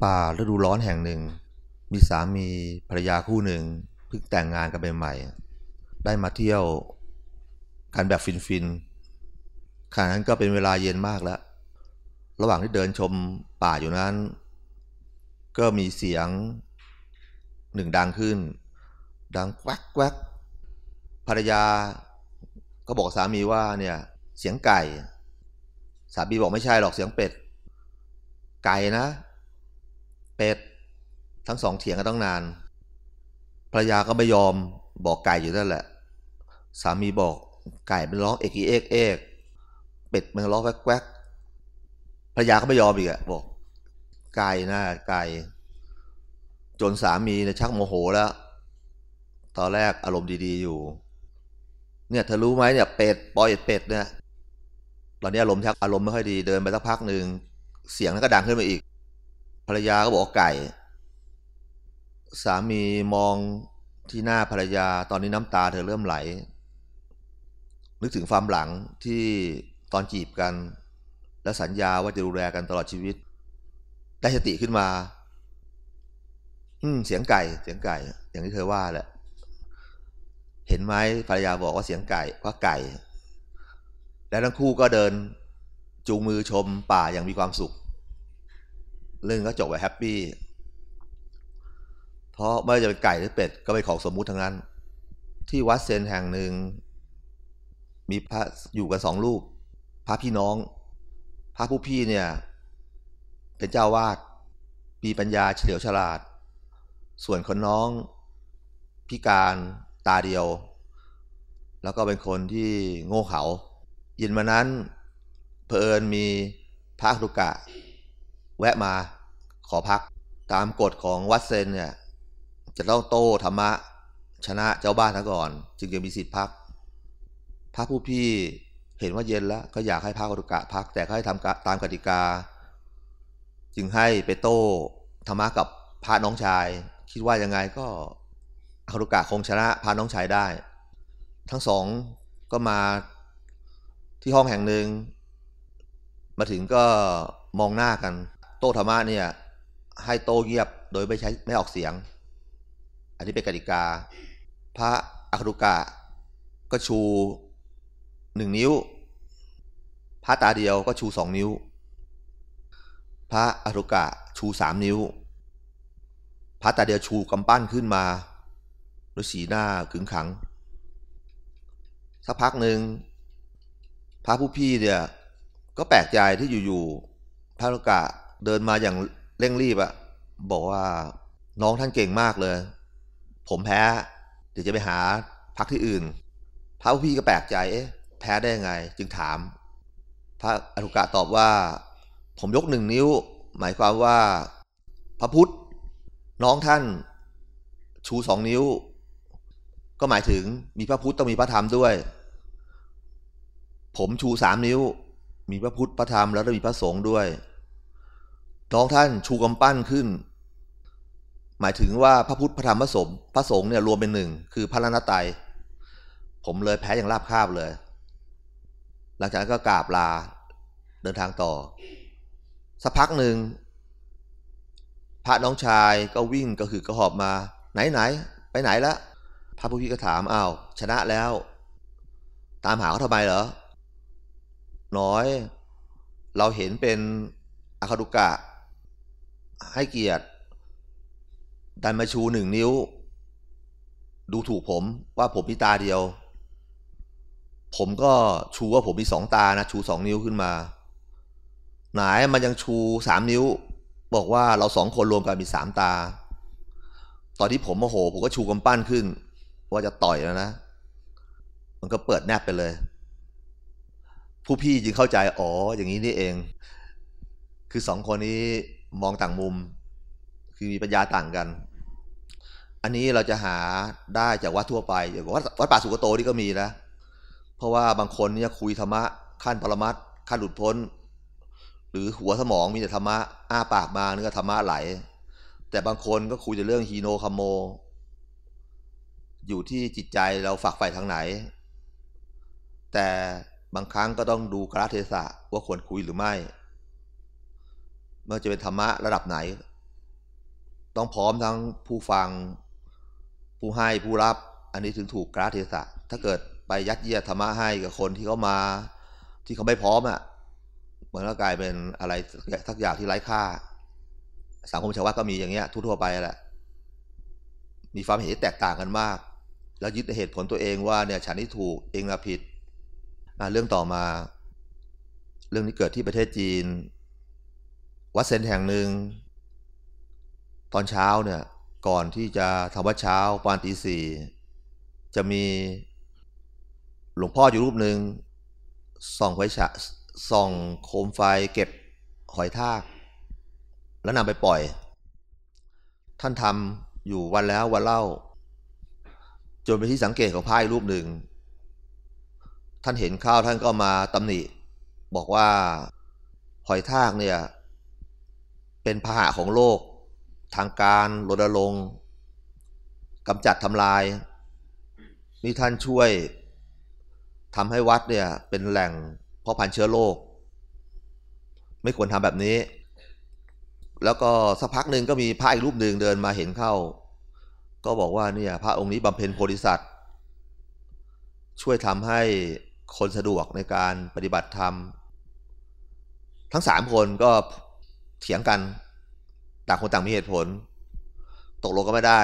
่ป่าฤดูร้อนแห่งหนึ่ง มีสามีภรรยาคู่หนึ่งเพิ่งแต่งงานกันใหม่ๆได้มาเที่ยวกันแบบฟินๆขณะนั้นก็เป็นเวลาเย็นมากแล้ว ระหว่างที่เดินชมป่าอยู่นั้น ก็มีเสียงหนึ่งดังขึ้น ดังแควกแควกภรรยาก็บอกสามีว่าเนี่ยเสียงไก่ สามีบอกไม่ใช่หรอกเสียงเป็ด ไก่นะ เป็ดทั้งสองเถียงกันตั้งนานภรรยาก็ไม่ยอมบอกไก่อยู่นั่นแหละ สามีบอกไก่มันร้องเอกเอกเอกเป็ดมันร้องแวกแวกภรรยาก็ไม่ยอมอีกอะบอก ไก่นะไก่จนสามีเนี่ยชักโมโหแล้ว ตอนแรกอารมณ์ดีๆอยู่ เนี่ยเธอรู้ไหมเนี่ยเป็ดปล่อยเป็ดเนี่ยตอนนี้อารมณ์ชักอารมณ์ไม่ค่อยดีเดินไปสักพักหนึ่งเสียงนั้นก็ดังขึ้นมาอีก ภรรยาก็บอกไก่ สามีมองที่หน้าภรรยาตอนนี้น้ำตาเธอเริ่มไหล นึกถึงความหลังที่ตอนจีบกัน และสัญญาว่าจะดูแลกันตลอดชีวิต ได้สติขึ้นมา อืมเสียงไก่ เสียงไก่ อย่างที่เธอว่าแหละ เห็นไหมภรรยาบอกว่าเสียงไก่ว่าไก่ แล้วทั้งคู่ก็เดินจูงมือชมป่าอย่างมีความสุข เรื่องก็จบแบบแฮปปี้เพราะไม่ว่าจะเป็นไก่หรือเป็ดก็เป็นของสมมุติทั้งนั้น ที่วัดเซนแห่งหนึ่ง มีพระอยู่กันสองรูปพระพี่น้อง พระผู้พี่เนี่ย เป็นเจ้าวาดมีปัญญาเฉลียวฉลาด ส่วนคนน้องพิการตาเดียว แล้วก็เป็นคนที่โง่เขลายินมานั้นเพอิญมีพระทุกะ แวะมาขอพัก ตามกฎของวัดเซนเนี่ยจะต้องโต้ธรรมะชนะเจ้าบ้านทั้งก่อน จึงจะมีสิทธิ์พัก พระผู้พี่เห็นว่าเย็นแล้ว ก็อยากให้พระทุกะพัก แต่ก็ให้ทำตามกติกา จึงให้ไปโต้ธรรมะกับพระน้องชาย คิดว่ายังไงก็อรุกะคงชนะพาน้องชายได้ ทั้งสองก็มาที่ห้องแห่งหนึ่งมาถึงก็มองหน้ากัน โต้ธรรมะเนี่ย ให้โต้เงียบโดยไม่ใช้ไม่ออกเสียง อันนี้เป็นกติกา พระอารุกะก็ชูหนึ่งนิ้ว พระตาเดียวก็ชูสองนิ้ว พระอารุกะชูสามนิ้ว พระตาเดียวชูกำปั้นขึ้นมาด้วยสีหน้าขึงขัง สักพักหนึ่งพระผู้พี่เนี่ยก็แปลกใจที่อยู่ๆพระลูกะ เดินมาอย่างเร่งรีบอะบอกว่าน้องท่านเก่งมากเลย ผมแพ้ เดี๋ยวจะไปหาพักที่อื่น พระพี่ก็แปลกใจเอ๊ะแพ้ได้ยังไง จึงถาม พระอนุกะตอบว่า ผมยกหนึ่งนิ้ว หมายความว่า พระพุทธ น้องท่าน ชูสองนิ้ว ก็หมายถึงมีพระพุทธต้องมีพระธรรมด้วย ผมชูสามนิ้ว มีพระพุทธพระธรรมแล้วก็มีพระสงฆ์ด้วย น้องท่านชูกำปั้นขึ้น หมายถึงว่าพระพุทธพระธรรมพระสงฆ์พระสงฆ์เนี่ยรวมเป็นหนึ่งคือพระรนตรัยผมเลยแพ้อย่างราบคาบเลย หลังจากนั้นก็กราบลาเดินทางต่อ สักพักหนึ่งพระน้องชายก็วิ่งก็คือกระหอบมา ไหนไหน ไปไหนละพระผู้พี่ก็ถามอ้าวชนะแล้ว ตามหาเขาทำไมเหรอน้อย เราเห็นเป็นอาคาดุกะ ให้เกียรติดันมาชูหนึ่งนิ้ว ดูถูกผมว่าผมมีตาเดียว ผมก็ชูว่าผมมีสองตานะ ชูสองนิ้วขึ้นมาไหนมันยังชูสามนิ้ว บอกว่าเราสองคนรวมกันมีสามตา ตอนที่ผมโมโห ผมก็ชูกำปั้นขึ้น ว่าจะต่อยแล้วนะ มันก็เปิดแนบไปเลย ผู้พี่จึงเข้าใจอ๋ออย่างนี้นี่เอง คือสองคนนี้ มองต่างมุม คือมีปัญญาต่างกัน อันนี้เราจะหาได้จากวัดทั่วไปอย่างวัดวัดป่าสุกโตนี่ก็มีนะ เพราะว่าบางคนเนี่ยคุยธรรมะขั้นปรมัตขั้นหลุดพ้น หรือหัวสมองมีแต่ธรรมะอ้าปากมาเนื้อธรรมะไหล แต่บางคนก็คุยแต่เรื่องฮีโนคาโม อยู่ที่จิตใจเราฝักใฝ่ทางไหน แต่บางครั้งก็ต้องดูกราเทศะว่าควรคุยหรือไม่ เมื่อจะเป็นธรรมะระดับไหน ต้องพร้อมทั้งผู้ฟัง ผู้ให้ผู้รับ อันนี้ถึงถูกกราเทศะ ถ้าเกิดไปยัดเยียดธรรมะให้กับคนที่เขามา ที่เขาไม่พร้อมอะ่ะมันก็กลายเป็นอะไรสักอย่างที่ไร้ค่า สังคมชาวบ้านก็มีอย่างเงี้ยทั่วๆไปแหละมีความเห็นแตกต่างกันมาก แล้วยึดเหตุผลตัวเองว่าเนี่ยฉันนี่ถูกเองอะผิดเรื่องต่อมา เรื่องนี้เกิดที่ประเทศจีน วัดเซนแห่งหนึ่ง ตอนเช้าเนี่ยก่อนที่จะทำวัดเช้าปานตีสี่จะมีหลวงพ่ออยู่รูปหนึ่งส่องไฟฉะส่องโคมไฟเก็บหอยทาก แล้วนำไปปล่อย ท่านทำอยู่วันแล้ววันเล่า จนเป็นที่สังเกตของพระอีกรูปหนึ่ง ท่านเห็นข้าวท่านก็มาตำหนิ บอกว่าหอยทากเนี่ย เป็นพาหะของโลก ทางการรณรงค์กำจัดทำลาย นี่ท่านช่วยทำให้วัดเนี่ยเป็นแหล่งเพาะพันธุ์เชื้อโรคไม่ควรทำแบบนี้ แล้วก็สักพักหนึ่งก็มีพระอีกรูปหนึ่งเดินมาเห็นเข้า ก็บอกว่าเนี่ยพระองค์นี้บำเพ็ญโพธิสัตว์ช่วยทำให้คนสะดวกในการปฏิบัติธรรม ทั้งสามคนก็ เถียงกัน ต่างคนต่างมีเหตุผล ตกลงก็ไม่ได้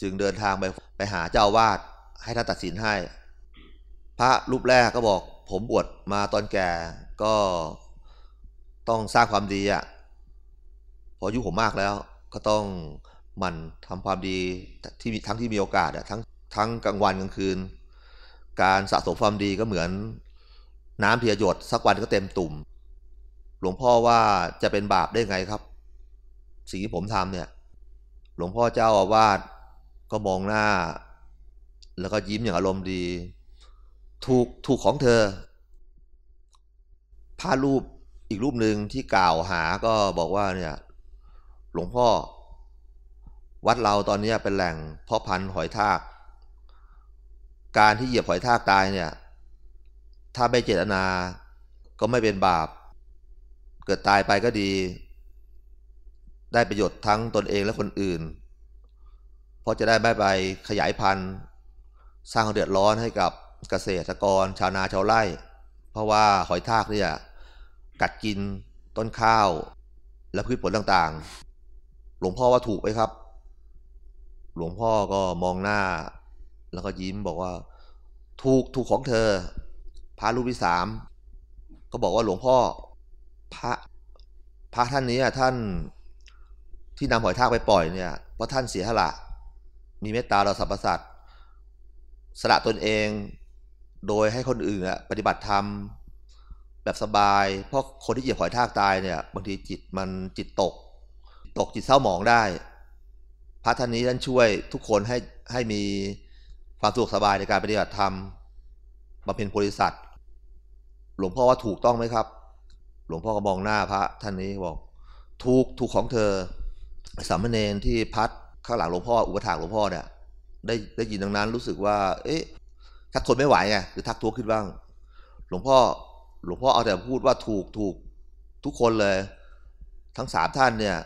จึงเดินทางไปไปหาเจ้าวาดให้ท่านตัดสินให้ พระรูปแรกก็บอก ผมบวชมาตอนแก่ก็ต้องสร้างความดีอะ่ะพออายุผมมากแล้ว ก็ต้องมันทำความดีที่ทั้งที่มีโอกาสอะทั้งทั้งกลางวันกลางคืน การสะสมความดีก็เหมือน น้ำเพียหยดสักวันก็เต็มตุ่ม หลวงพ่อว่าจะเป็นบาปได้ไงครับ สิ่งที่ผมทำเนี่ย หลวงพ่อเจ้าอาวาสก็มองหน้า แล้วก็ยิ้มอย่างอารมณ์ดี ถูกถูกของเธอพระรูปอีกรูปหนึ่งที่กล่าวหาก็บอกว่าเนี่ย หลวงพ่อ วัดเราตอนนี้เป็นแหล่งเพาะพันธุ์หอยทาก การที่เหยียบหอยทากตายเนี่ย ถ้าไม่เจตนาก็ไม่เป็นบาป เกิดตายไปก็ดี ได้ประโยชน์ทั้งตนเองและคนอื่น เพราะจะได้ไม่ไปขยายพันธุ์ สร้างความเดือดร้อนให้กับเกษตรกร ชาวนาชาวไร่ เพราะว่าหอยทากเนี่ยกัดกินต้นข้าว และพืชผลต่างๆ หลวงพ่อว่าถูกไหมครับ หลวงพ่อก็มองหน้า แล้วก็ยิ้มบอกว่า ถูกถูกของเธอพระรูปที่สามก็บอกว่าหลวงพ่อ พระพระท่านนี้ท่านที่นำหอยทากไปปล่อยเนี่ยเพราะท่านเสียหละ มีเมตตาเราสรรพสัตว์สละตนเอง โดยให้คนอื่นปฏิบัติธรรมแบบสบาย เพราะคนที่เหยียบหอยทากตายเนี่ยบางทีจิตมันจิตตก ตกจิตเศร้าหมองได้ พระท่านนี้ท่านช่วยทุกคนให้ให้มีความสะดวกสบายในการปฏิบัติธรรมบำเพ็ญโพธิสัตว์หลวงพ่อว่าถูกต้องไหมครับ หลวงพ่อก็มองหน้าพระท่านนี้บอกถูกถูกของเธอ สามเณรที่พัดข้างหลังหลวงพ่ออุปถากหลวงพ่อเนี่ยได้ได้ยินดังนั้นรู้สึกว่า เอ๊ะทักทนไม่ไหวไงคือทักท้วงขึ้นบ้าง หลวงพ่อหลวงพ่อเอาแต่พูดว่าถูกถูกทุกคนเลย ทั้งสามท่านเนี่ย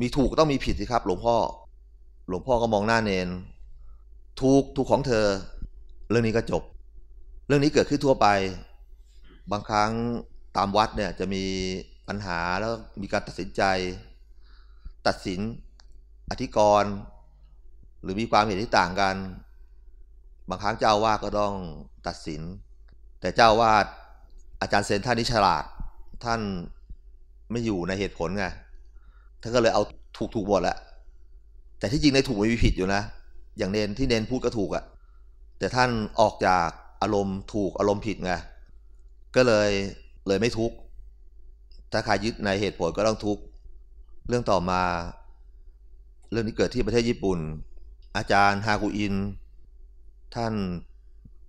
มีถูกต้องมีผิดสิครับ หลวงพ่อ หลวงพ่อก็มองหน้าเนน ถูกถูกของเธอ เรื่องนี้ก็จบ เรื่องนี้เกิดขึ้นทั่วไป บางครั้ง ตามวัดเนี่ยจะมีปัญหาแล้วมีการตัดสินใจ ตัดสินอธิกรณ์หรือมีความเห็นที่ต่างกัน บางครั้งเจ้าวาดก็ต้องตัดสิน แต่เจ้าวาดอาจารย์เซนท่านนี้ฉลาด ท่านไม่อยู่ในเหตุผลไงท่านก็เลยเอาถูกถูกหมดแหละแต่ที่จริงในถูกไม่มีผิดอยู่นะ อย่างเนนที่เนนพูดก็ถูกอะแต่ท่านออกจากอารมณ์ถูกอารมณ์ผิดไงก็เลย เลยไม่ทุกข์ ถ้าใครยึดในเหตุผลก็ต้องทุกข์ เรื่องต่อมา เรื่องนี้เกิดที่ประเทศญี่ปุ่น อาจารย์ฮากุอิน ท่าน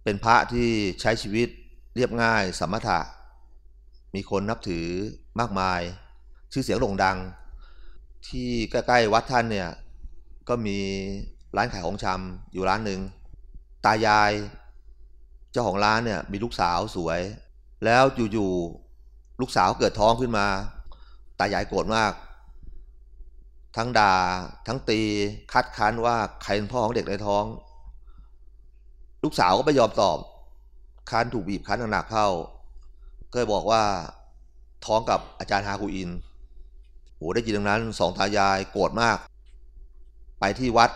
เป็นพระที่ใช้ชีวิตเรียบง่ายสมถะ มีคนนับถือมากมาย ชื่อเสียงโด่งดัง ที่ใกล้ๆวัดท่านเนี่ย ก็มีร้านขายของชำอยู่ร้านหนึ่ง ตายาย เจ้าของร้านเนี่ยมีลูกสาวสวย แล้วอยู่ๆลูกสาวเกิดท้องขึ้นมา ตายายโกรธมาก ทั้งด่าทั้งตีคัดค้านว่าใครเป็นพ่อของเด็กในท้อง ลูกสาวก็ไม่ยอมตอบค้านถูกบีบคั้นหนักๆเข้า ก็เลยบอกว่าท้องกับอาจารย์ฮาคูอินโหได้ยินดังนั้นสองตายายโกรธมาก ไปที่วัด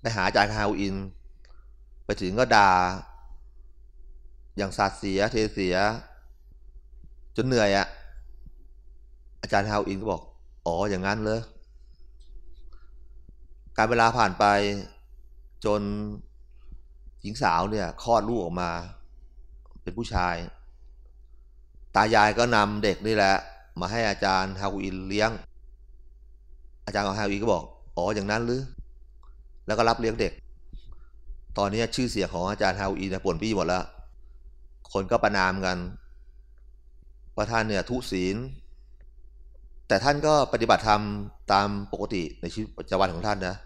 ไปหาอาจารย์ฮาคูอิน ไปถึงก็ด่า อย่างสาดเสียเทเสีย จนเหนื่อยอะอาจารย์ฮาวอินก็บอก อ๋ออย่างนั้นเลยการเวลาผ่านไปจนหญิงสาวเนี่ยคลอดลูกออกมา เป็นผู้ชาย ตายายก็นำเด็กนี่แหละ มาให้อาจารย์ฮาวอินเลี้ยง อาจารย์ฮาวอินก็บอก อ๋ออย่างนั้นหรือแล้วก็รับเลี้ยงเด็ก ตอนนี้ชื่อเสียงของอาจารย์ฮาวอินป่นปี้หมดแล้ว คนก็ประนามกันว่าท่านเนี่ยทุศีล แต่ท่านก็ปฏิบัติธรรมตามปกติในชีวิตประจำวันของท่านนะ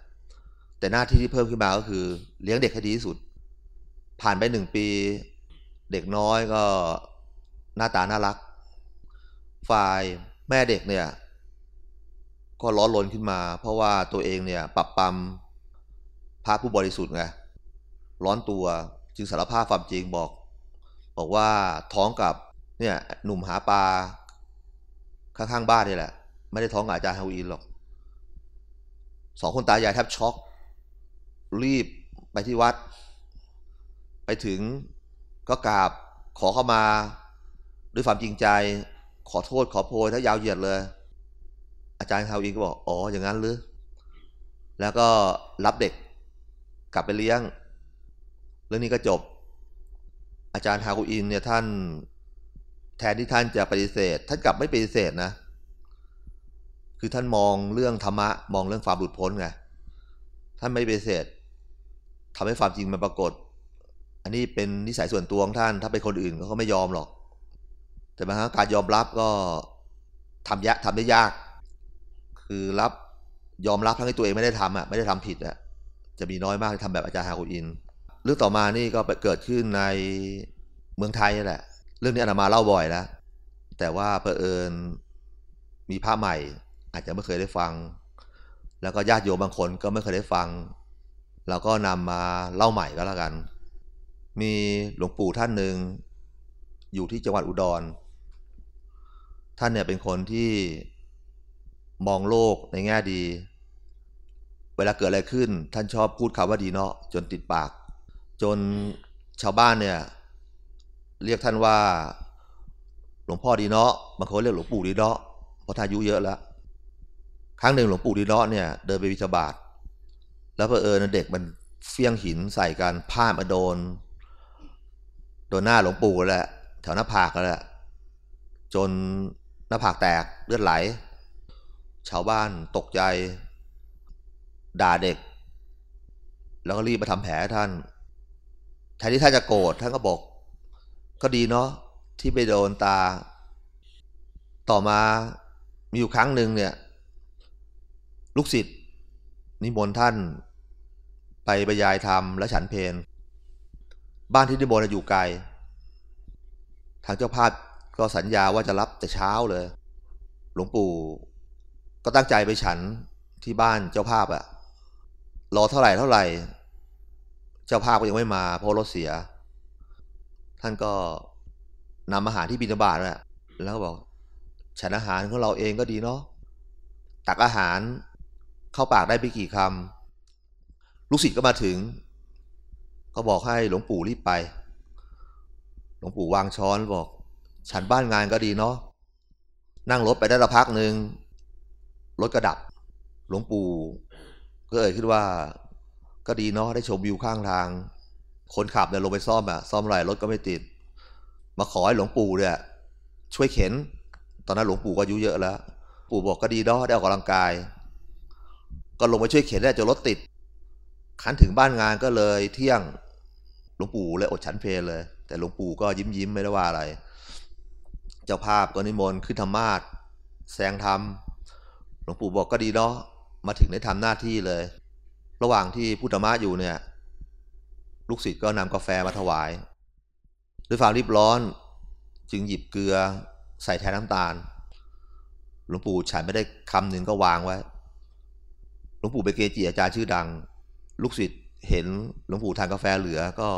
แต่หน้าที่ที่เพิ่มขึ้นมาก็คือ เลี้ยงเด็กให้ดีที่สุด ผ่านไปหนึ่งปี เด็กน้อยก็หน้าตาน่ารัก ฝ่ายแม่เด็กเนี่ยก็ร้อนรนขึ้นมา เพราะว่าตัวเองเนี่ยปรับปรำพระผู้บริสุทธิ์ไงร้อนตัวจึงสารภาพความจริงบอก บอกว่าท้องกับเนี่ยหนุ่มหาปลาข้างๆบ้านนี่แหละ ไม่ได้ท้องกับอาจารย์ฮาวินหรอกสองคนตายายแทบช็อก รีบไปที่วัด ไปถึงก็กราบขอเข้ามาด้วยความจริงใจ ขอโทษขอโพยถ้ายาวเหยียดเลย อาจารย์ฮาวินก็บอก อ๋อ อย่างนั้นหรือ แล้วก็รับเด็กกลับไปเลี้ยง เรื่องนี้ก็จบ อาจารย์ฮากุอินเนี่ยท่านแทนที่ท่านจะปฏิเสธ ท่านกลับไม่ปฏิเสธนะ คือท่านมองเรื่องธรรมะ มองเรื่องความหลุดพ้นไงท่านไม่ปฏิเสธทำให้ความจริงมันปรากฏ อันนี้เป็นนิสัยส่วนตัวของท่าน ถ้าเป็นคนอื่นเขาก็ไม่ยอมหรอก แต่บางครั้งการยอมรับก็ทำยะทำได้ยาก คือรับยอมรับทั้งที่ตัวเองไม่ได้ทำอะไม่ได้ทำผิดอะจะมีน้อยมากที่ทำแบบอาจารย์ฮากุอิน เรื่องต่อมานี่ก็เกิดขึ้นในเมืองไทยนี่แหละ เรื่องนี้อาตมาเล่าบ่อยแล้ว แต่ว่าเผอิญมีภาพใหม่ อาจจะไม่เคยได้ฟัง แล้วก็ญาติโยมบางคนก็ไม่เคยได้ฟัง เราก็นำมาเล่าใหม่ก็แล้วกัน มีหลวงปู่ท่านหนึ่งอยู่ที่จังหวัดอุดร ท่านเนี่ยเป็นคนที่มองโลกในแง่ดี เวลาเกิดอะไรขึ้น ท่านชอบพูดคำว่าดีเนาะจนติดปาก จนชาวบ้านเนี่ย เรียกท่านว่า หลวงพ่อดีเนาะบางคนเรียกหลวงปู่ดีเนาะเพราะท่านอายุเยอะแล้วครั้งหนึ่งหลวงปู่ดีเนาะเนี่ยเดินไปวิจบาตแล้วเพอเอิญเด็กมันเฟี้ยงหินใส่กันผ้ามาโดน โดนหน้าหลวงปู่แหละแถวหน้าผากแหละจนหน้าผากแตกเลือดไหล ชาวบ้านตกใจ ด่าเด็ก แล้วก็รีบมาทำแผลท่าน ทนที่ท่านจะโกรธท่านก็บอก ก็ดีเนาะที่ไปโดนตา ต่อมามีอยู่ครั้งหนึ่งเนี่ย ลูกศิษย์นิมนต์ท่านไปบรรยายธรรมและฉันเพนบ้านที่นิมนต์อยู่ไกล ทางเจ้าภาพก็สัญญาว่าจะรับแต่เช้าเลย หลวงปู่ ก็ตั้งใจไปฉันที่บ้านเจ้าภาพอะรอเท่าไหร่เท่าไหร่ เจ้าภาพก็ยังไม่มาเพราะรถเสีย ท่านก็นำอาหารที่บิณฑบาตแหละแล้วก็บอก ฉันอาหารของเราเองก็ดีเนาะตักอาหารเข้าปากได้ไม่กี่คำลูกศิษย์ก็มาถึง ก็บอกให้หลวงปู่รีบไป หลวงปู่วางช้อนบอก ฉันบ้านงานก็ดีเนาะนั่งรถไปได้ละพักหนึ่งรถกระดับ หลวงปู่ก็เอ่ยขึ้นว่า ก็ดีเนาะได้ชมวิวข้างทาง คนขับเนี่ยลงไปซ่อมอะซ่อมไรรถก็ไม่ติด มาขอให้หลวงปู่เนี่ยช่วยเข็น ตอนนั้นหลวงปู่ก็อายุเยอะแล้ว ปู่บอกก็ดีเนาะได้ออกกำลังกาย ก็ลงไปช่วยเข็นได้จนรถติดคันถึงบ้านงานก็เลยเที่ยงหลวงปู่เลยอดฉันเพลเลย แต่หลวงปู่ก็ยิ้มยิ้มไม่ได้ว่าอะไร เจ้าภาพก็นิมนต์ขึ้นธรรมาสแสงธรรมหลวงปู่บอกก็ดีเนาะมาถึงได้ทำหน้าที่เลย ระหว่างที่พุทธมาอยู่เนี่ย ลูกศิษย์ก็นำกาแฟมาถวาย ด้วยความรีบร้อนจึงหยิบเกลือใส่แทนน้ำตาล หลวงปู่ฉันไม่ได้คำหนึ่งก็วางไว้ หลวงปู่เป็นเกจิอาจารย์ชื่อดัง ลูกศิษย์เห็นหลวงปู่ทานกาแฟเหลือ ก็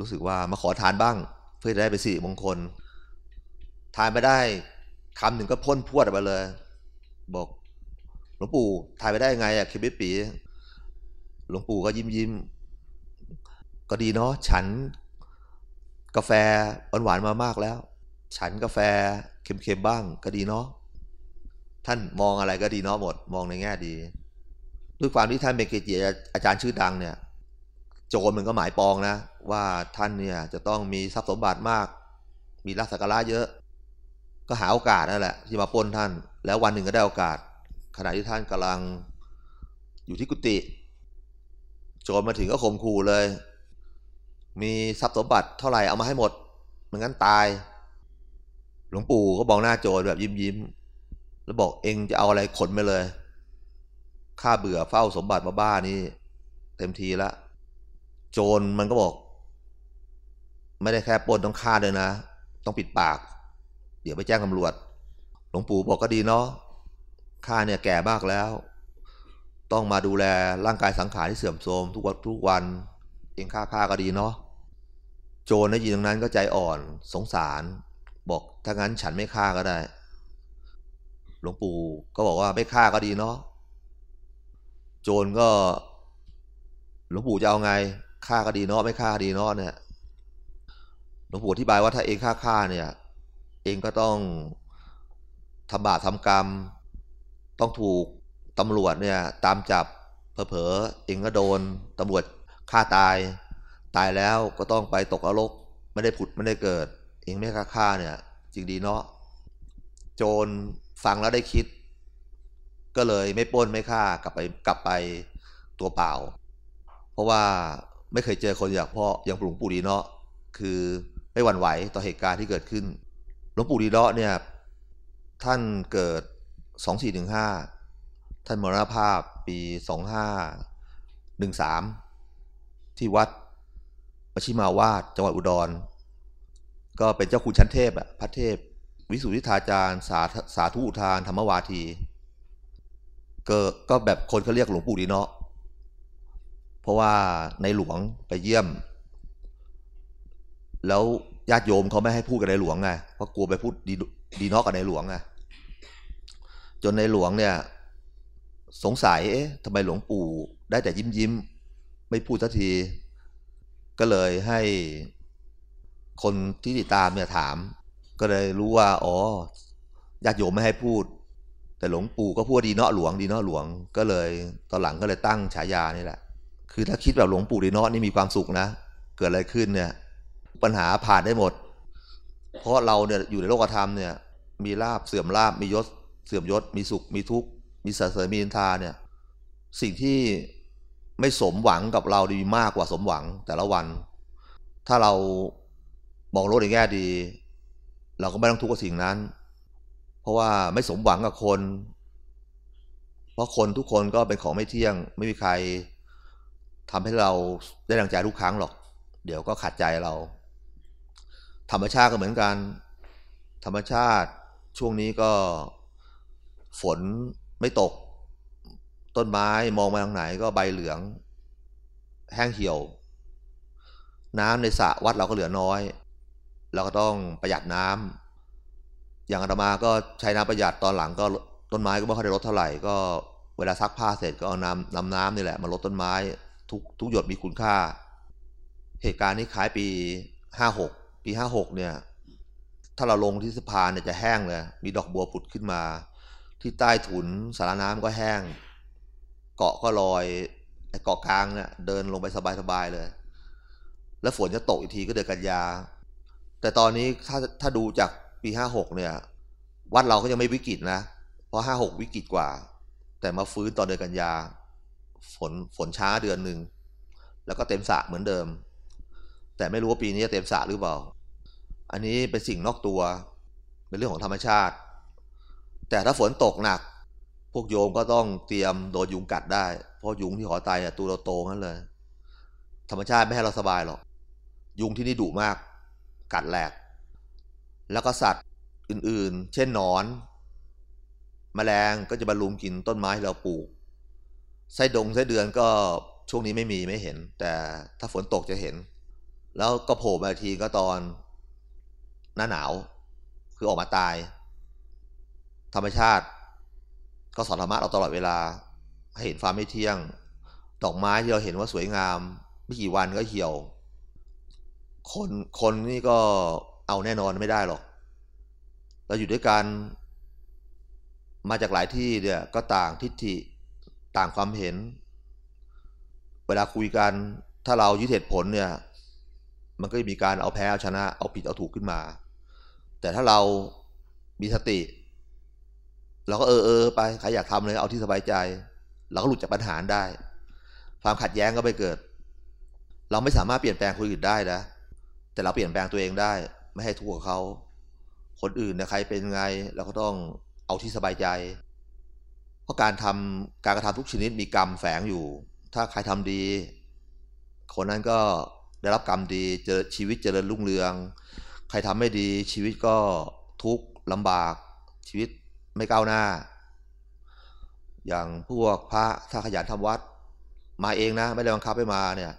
รู้สึกว่ามาขอทานบ้าง เพื่อจะได้เป็นสิริมงคล ทานไม่ได้คำหนึ่งก็พ่นพวดออกมาเลย บอกหลวงปู่ทานไปได้ไงอะเคบิปี หลวงปู่ก็ยิ้มยิ้มก็ดีเนาะฉันกาแฟหวานๆมามากแล้ว ฉันกาแฟเค็มๆบ้างก็ดีเนาะท่านมองอะไรก็ดีเนาะหมด มองในแง่ดี ด้วยความที่ท่านเป็นเกจิอาจารย์ชื่อดังเนี่ย โจรมันก็หมายปองนะ ว่าท่านเนี่ยจะต้องมีทรัพย์สมบัติมาก มีรักสักการะเยอะ ก็หาโอกาสนั่นแหละ ที่มาปล้นท่าน แล้ววันหนึ่งก็ได้โอกาส ขณะที่ท่านกำลังอยู่ที่กุฏิ โจรมาถึงก็ข่มขู่เลย มีทรัพย์สมบัติเท่าไหร่เอามาให้หมดมันงั้นตาย หลวงปู่ก็บอกหน้าโจรแบบยิ้มยิ้มแล้วบอกเองจะเอาอะไรขนไปเลยข้าเบื่อเฝ้าสมบัติมาบ้านี่เต็มทีละโจรมันก็บอก ไม่ได้แค่ปล้นต้องฆ่าเลยนะ ต้องปิดปาก เดี๋ยวไปแจ้งตำรวจ หลวงปู่บอกก็ดีเนาะข้าเนี่ยแก่มากแล้ว ต้องมาดูแลร่างกายสังขารที่เสื่อมโทรมทุกวันทุกวันเองฆ่าข้าก็ดีเนาะโจรได้ยินตรงนั้นก็ใจอ่อนสงสาร บอกถ้างั้นฉันไม่ฆ่าก็ได้ หลวงปู่ก็บอกว่าไม่ฆ่าก็ดีเนาะโจรก็ หลวงปู่จะเอาไงฆ่าก็ดีเนาะไม่ฆ่าก็ดีเนาะเนี่ยหลวงปู่อธิบายว่าถ้าเองฆ่าฆ่าเนี่ย เองก็ต้องทำบาปทำกรรม ต้องถูก ตำรวจเนี่ยตามจับเผลอๆเองก็โดนตำรวจฆ่าตาย ตายแล้วก็ต้องไปตกนรกไม่ได้ผุดไม่ได้เกิด เองไม่ฆ่าฆ่าเนี่ยจริงดีเนาะโจรฟังแล้วได้คิด ก็เลยไม่ปล้นไม่ฆ่ากลับไปกลับไปตัวเปล่า เพราะว่าไม่เคยเจอคนอย่างพ่ออย่างหลวงปู่ดีเนาะคือไม่หวั่นไหวต่อเหตุการณ์ที่เกิดขึ้นหลวงปู่ดีเนาะเนี่ยท่านเกิดสองสี่หนึ่งห้า ท่านมรณภาพปีสองห้าหนึ่งสามที่วัดปชิมาวาดจังหวัดอุดร ก็เป็นเจ้าคุณชั้นเทพอะพระเทพ วิสุทธิธาจารย์สาสาธุอุทานธรรมวาทีก็ก็แบบคนเขาเรียกหลวงปู่ดีเนาะเพราะว่าในหลวงไปเยี่ยม แล้วญาติโยมเขาไม่ให้พูดกับในหลวงไงเพราะกลัวไปพูดดีดีเนาะกับในหลวงไงจนในหลวงเนี่ย สงสัยเอ๊ะทำไมหลวงปู่ได้แต่ยิ้มยิ้มไม่พูดสักที ก็เลยให้คนที่ติดตามเนี่ยถาม ก็เลยรู้ว่า อ๋อญาติโยมไม่ให้พูด แต่หลวงปู่ก็พูดดีเนาะหลวงดีเนาะหลวง ก็เลยตอนหลังก็เลยตั้งฉายานี่แหละ คือถ้าคิดแบบหลวงปู่ดีเนาะนี่มีความสุขนะ เกิดอะไรขึ้นเนี่ย ปัญหาผ่านได้หมด เพราะเราเนี่ยอยู่ในโลกธรรมเนี่ย มีลาบเสื่อมลาบมียศ เสื่อมยศมีสุขมีทุกข์ มีสรรเสริญมีนินทาเนี่ยสิ่งที่ไม่สมหวังกับเราดีมากกว่าสมหวังแต่ละวัน ถ้าเรามองโลกในแง่ดี เราก็ไม่ต้องทุกข์กับสิ่งนั้น เพราะว่าไม่สมหวังกับคน เพราะคนทุกคนก็เป็นของไม่เที่ยง ไม่มีใครทำให้เราได้ดังใจทุกครั้งหรอก เดี๋ยวก็ขัดใจเรา ธรรมชาติก็เหมือนกัน ธรรมชาติช่วงนี้ก็ฝน ไม่ตก ต้นไม้มองมาทางไหนก็ใบเหลือง แห้งเหี่ยว น้ำในสระวัดเราก็เหลือน้อย เราก็ต้องประหยัดน้ำอย่างอาตมาก็ใช้น้ำประหยัดตอนหลังก็ต้นไม้ก็ไม่ค่อยได้ลดเท่าไหร่ก็เวลาซักผ้าเสร็จก็เอาน้ำนำน้ำนี่แหละมาลดต้นไม้ทุกทุกหยดมีคุณค่า เหตุการณ์นี้คล้ายปีห้าหกปีห้าหกเนี่ย ถ้าเราลงที่สะพานเนี่ยจะแห้งเลย มีดอกบัวผุดขึ้นมา ที่ใต้ถุนสารน้ำก็แห้ง เกาะก็ลอยไอ้เกาะกลางเนี่ยเดินลงไปสบายๆเลย แล้วฝนจะตกอีกทีก็เดือนกันยา แต่ตอนนี้ถ้าถ้าดูจากปีห้าหกเนี่ย วัดเราก็ยังไม่วิกฤตนะ เพราะห้าหกวิกฤตกว่า แต่มาฟื้นตอนเดือนกันยา ฝนฝนช้าเดือนหนึ่ง แล้วก็เต็มสระเหมือนเดิม แต่ไม่รู้ว่าปีนี้จะเต็มสระหรือเปล่า อันนี้เป็นสิ่งนอกตัว เป็นเรื่องของธรรมชาติ แต่ถ้าฝนตกหนัก พวกโยมก็ต้องเตรียมโดนยุงกัดได้ เพราะยุงที่หอไตอะตัวโตงั้นเลย ธรรมชาติไม่ให้เราสบายหรอก ยุงที่นี่ดุมาก กัดแหลก แล้วก็สัตว์อื่นๆ เช่นหนอนแแมลงก็จะบรรลุมกินต้นไม้ที่เราปลูก ไส้ดงไส้เดือนก็ช่วงนี้ไม่มีไม่เห็น แต่ถ้าฝนตกจะเห็น แล้วก็โผล่มาทีก็ตอนหน้าหนาว คือออกมาตาย ธรรมชาติ ก็สอนธรรมะเราตลอดเวลา ให้เห็นความไม่เที่ยง ดอกไม้ที่เราเห็นว่าสวยงาม ไม่กี่วันก็เหี่ยว คนคนนี่ก็เอาแน่นอนไม่ได้หรอก เราอยู่ด้วยกัน มาจากหลายที่เนี่ยก็ต่างทิฏฐิต่างความเห็น เวลาคุยกัน ถ้าเรายึดเหตุผลเนี่ย มันก็จะมีการเอาแพ้เอาชนะ เอาผิดเอาถูกขึ้นมา แต่ถ้าเรามีสติ เราก็เออเออไปใครอยากทำเลยเอาที่สบายใจ เราก็หลุดจากปัญหาได้ ความขัดแย้งก็ไม่เกิด เราไม่สามารถเปลี่ยนแปลงคนอื่นได้นะแต่เราเปลี่ยนแปลงตัวเองได้ ไม่ให้ทุกข์กับเขา คนอื่นนี่ยใครเป็นไงเราก็ต้องเอาที่สบายใจ เพราะการทำการกระทำทุกชนิดมีกรรมแฝงอยู่ ถ้าใครทำดี คนนั้นก็ได้รับกรรมดีเจอชีวิตเจริญรุ่งเรือง ใครทำไม่ดีชีวิตก็ทุกข์ลำบากชีวิต ไม่ก้าวหน้า อย่างพวกพระถ้าขยันทำวัด มาเองนะ ไม่ได้บังคับให้มาเนี่ย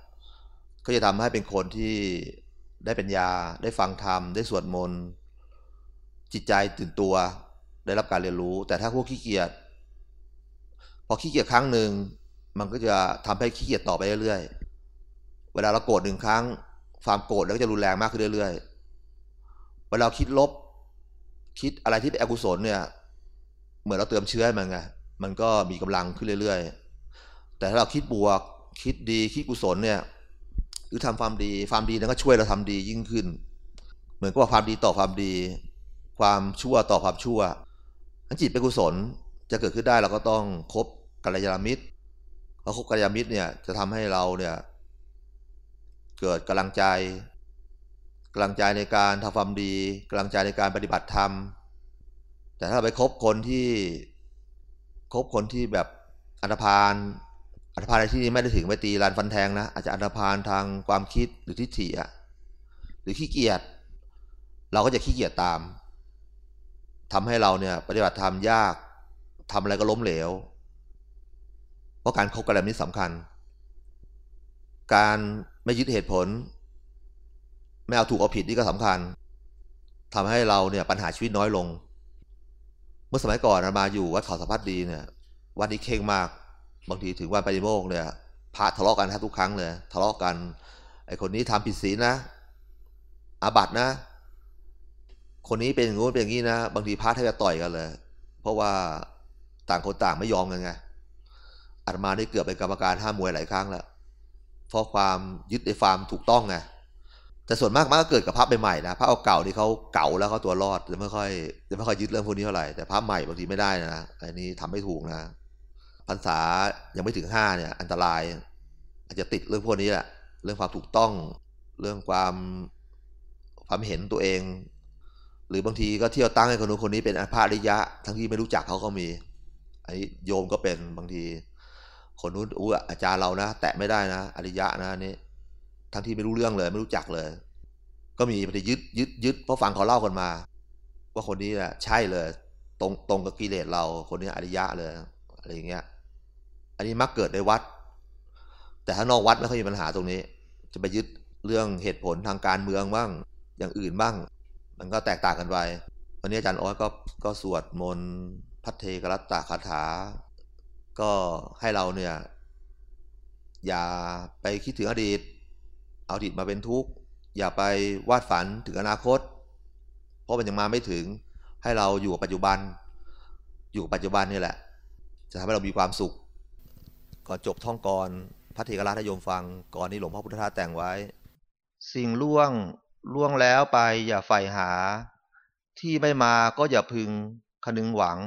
ก็จะทำให้เป็นคนที่ได้เปัญญาได้ฟังธรรม ได้สวดมนต์จิตใจตื่นตัว ได้รับการเรียนรู้ แต่ถ้าพวกขี้เกียจพอขี้เกียจครั้งหนึ่งมันก็จะทำให้ขี้เกียจต่อไปเรื่อยๆ เวลาเราโกรธหนึ่งครั้ง ความโกรธก็จะรุนแรงมากขึ้นเรื่อยๆ เวลาคิดลบ คิดอะไรที่เป็นอกุศลเนี่ย เหมือนเราเติมเชื้อมันไงมันก็มีกำลังขึ้นเรื่อย ๆ แต่ถ้าเราคิดบวก คิดดีคิดกุศลเนี่ยหรือทำความดีความดีนั้นก็ช่วยเราทำดียิ่งขึ้น เหมือนกับว่าความดีต่อความดี ความชั่วต่อความชั่วถ้าจิตเป็นกุศลจะเกิดขึ้นได้เราก็ต้องคบกัลยาณมิตรเพราะคบกัลยาณมิตรเนี่ยจะทำให้เราเนี่ยเกิดกำลังใจกำลังใจในการทำความดีกำลังใจในการปฏิบัติธรรม แต่ถ้าไปคบคนที่คบคนที่แบบอันธพาลอันธพาลในที่นี้ไม่ได้ถึงไปตีลานฟันแทงนะ อาจจะอันธพาลทางความคิดหรือทิฏฐิอะหรือขี้เกียจเราก็จะขี้เกียจตามทำให้เราเนี่ยปฏิบัติธรรมยากทำอะไรก็ล้มเหลว เพราะการคบกันแบบนี้สำคัญ การไม่ยึดเหตุผล ไม่เอาถูกเอาผิดนี่ก็สำคัญทำให้เราเนี่ยปัญหาชีวิตน้อยลง เมื่อสมัยก่อนมาอยู่วัดเขาสัมพัทดีเนี่ยวันนี้เข่งมาก บางทีถึงวันปฏิโมกเนี่ยพระทะเลาะกันแทบทุกครั้งเลยทะเลาะกัน ไอคนนี้ทำผิดศีลนะ อาบัตนะ คนนี้เป็นอย่างงู้นเป็นอย่างนี้นะ บางทีพระแทบจะต่อยกันเลย เพราะว่าต่างคนต่างไม่ยอมกันไงอาตมาได้เกือบเป็นกรรมการห้ามมวยหลายครั้งแล้วเพราะความยึดในความถูกต้องไง แต่ส่วนมากมันก็เกิดกับพระใหม่ๆนะพระเอาเก่าที่เขาเก่าแล้วเขาตัวรอดจะไม่ค่อยจะไม่ค่อยยึดเรื่องพวกนี้เท่าไหร่แต่พระใหม่บางทีไม่ได้นะอันนี้ทำไม่ถูกนะพรรษายังไม่ถึงห้าเนี่ย อันตราย อาจจะติดเรื่องพวกนี้แหละเรื่องความถูกต้อง เรื่องความความเห็นตัวเอง หรือบางทีก็เที่ยวตั้งให้คนนู้นคนนี้เป็นพระอริยะ ทั้งที่ไม่รู้จักเขาก็มีอันนี้โยมก็เป็นบางที คนนู้นอู้อาจารย์เรานะแตะไม่ได้นะอริยะนะนี่ ทั้งที่ไม่รู้เรื่องเลย ไม่รู้จักเลย ก็มีปฏิยึดยึดยึดเพราะฟังเขาเล่ากันมา ว่าคนนี้แหละใช่เลย ตรงตรงกับกิเลสเรา คนนี้อริยะเลยอะไรอย่างเงี้ย อันนี้มักเกิดในวัด แต่ถ้านอกวัดไม่ค่อยมีปัญหาตรงนี้ จะไปยึดเรื่องเหตุผลทางการเมืองบ้างอย่างอื่นบ้าง มันก็แตกต่างกันไปวันนี้อาจารย์ออสก็ก็สวดมนต์พัทเทกรัตตาคาถา ก็ให้เราเนี่ย อย่าไปคิดถึงอดีต เอาอดีตมาเป็นทุกข์ อย่าไปวาดฝันถึงอนาคต เพราะมันยังมาไม่ถึงให้เราอยู่กับปัจจุบัน อยู่กับปัจจุบันนี่แหละ จะทำให้เรามีความสุข ก่อนจบท่องกรพระเทกราชโยมฟังก่อนนี้หลวงพ่อพุทธทาสแต่งไว้ สิ่งล่วงล่วงแล้วไปอย่าใฝ่หา ที่ไม่มาก็อย่าพึงคนึงหวัง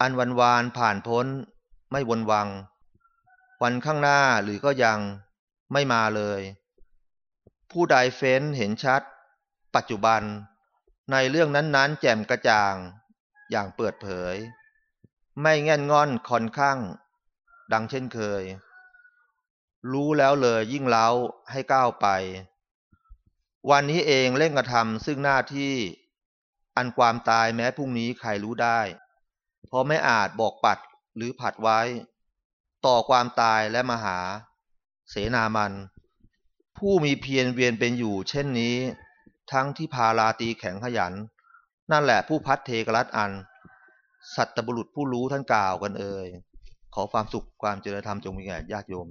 อันวันวานผ่านพ้นไม่วนวัง วันข้างหน้าหรือก็ยังไม่มาเลย ผู้ใดเฟ้นเห็นชัด ปัจจุบัน ในเรื่องนั้นๆ แจ่มกระจ่าง อย่างเปิดเผย ไม่แง่นงอนคอนข้าง ดังเช่นเคย รู้แล้วเลยยิ่งเล้าให้ก้าวไป วันนี้เองเร่งกระทำซึ่งหน้าที่ อันความตายแม้พรุ่งนี้ใครรู้ได้พอไม่อาจบอกปัดหรือผัดไว้ ต่อความตายและมหา เสนามัน ผู้มีเพียรเวียนเป็นอยู่ เช่นนี้ ทั้งที่พาราตีแข็งขยัน นั่นแหละผู้พัดเทกรัตอัน สัตบุรุษผู้รู้ท่านกล่าวกันเอ่ยขอความสุขความเจริญธรรมจงมีแก่ญาติโยม